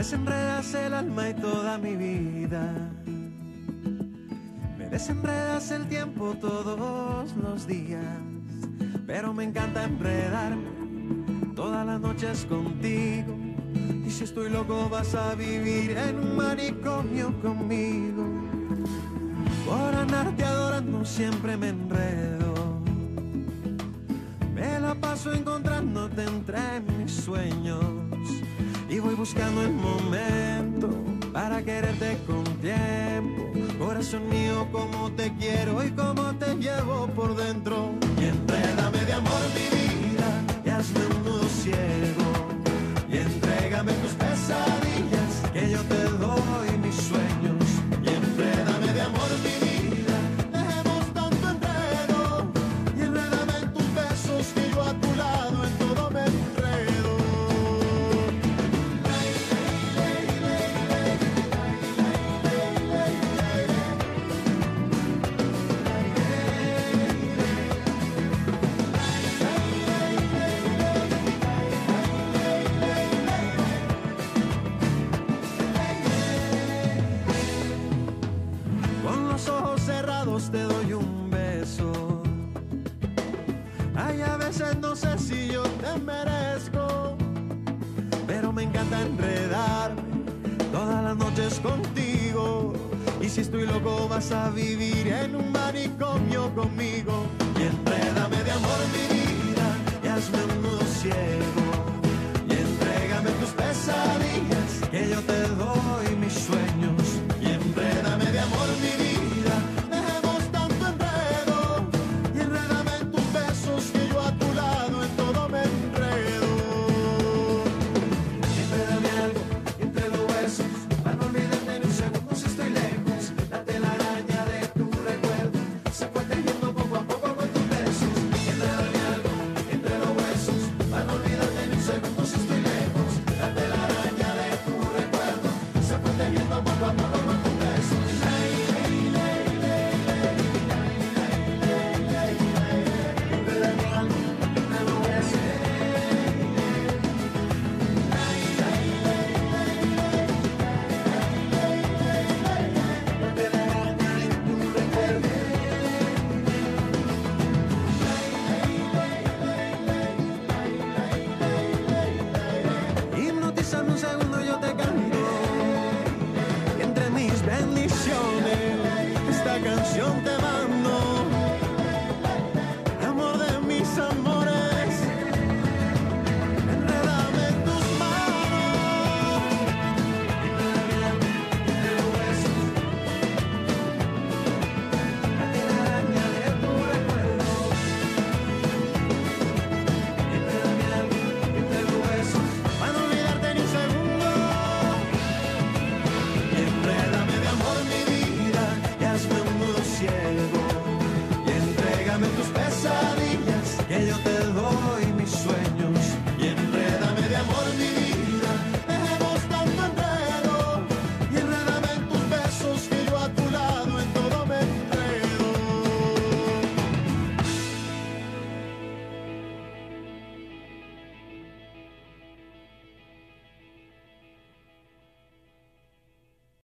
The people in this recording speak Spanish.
desenredas el alma y toda mi vida. Me desenredas el tiempo todos los días. Pero me encanta enredarme todas las noches contigo. Y si estoy loco vas a vivir en un manicomio conmigo. Por andarte adorando siempre me enredo. Me la paso encontrándote buscando el momento para quererte con tiempo. Corazón mío, como te quiero y como te llevo por dentro. Y de amor mi vida Ay, a veces no sé si yo te merezco, pero me encanta enredarme todas las noches contigo. Y si estoy loco vas a vivir en un manicomio conmigo. canción te